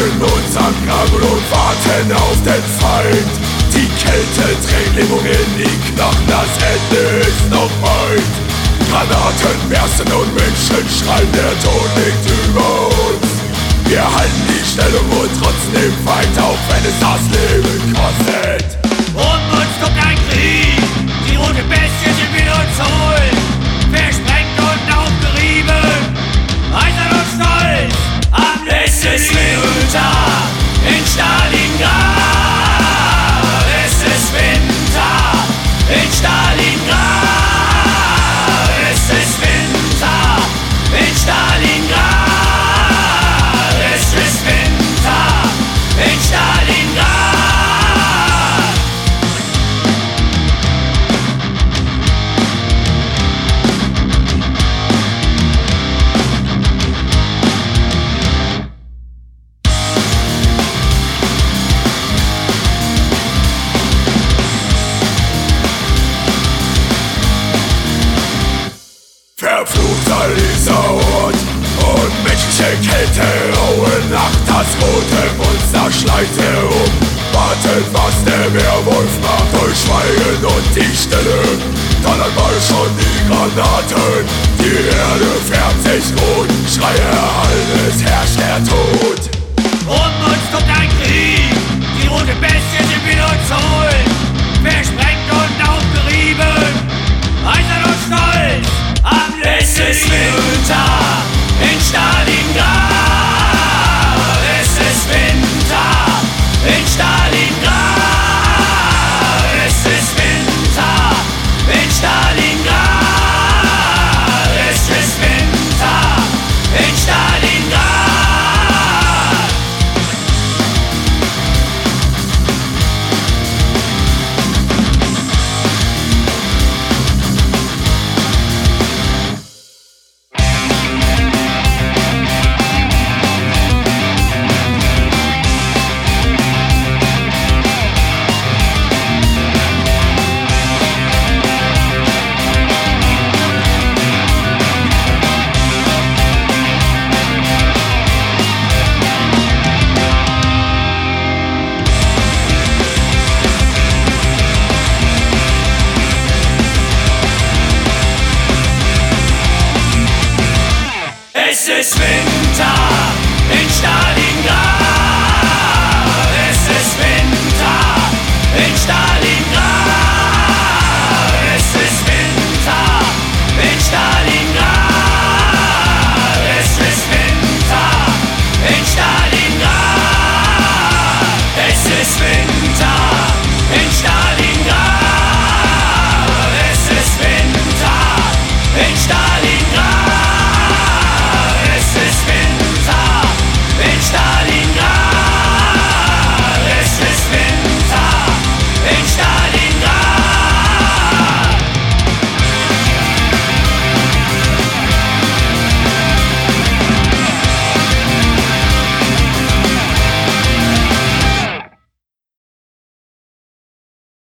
in unserem Graben und warten auf den Feind. Die Kälte trägt Lähmung in die Knochen, das Ende ist noch weit. Granaten bersten und Menschen schreien, der Tod liegt über uns. Wir halten die Stellung und trotzdem weiter, auch wenn es das Leben kostet. Kälte raue Nacht. Das rote Monster schleicht herum. Warten, was der Werwolf macht. Durchschweigen und die Stille. Dann einmal schon die Granaten. Die Erde färbt sich rot. Schreie Es ist Winter in Stalin.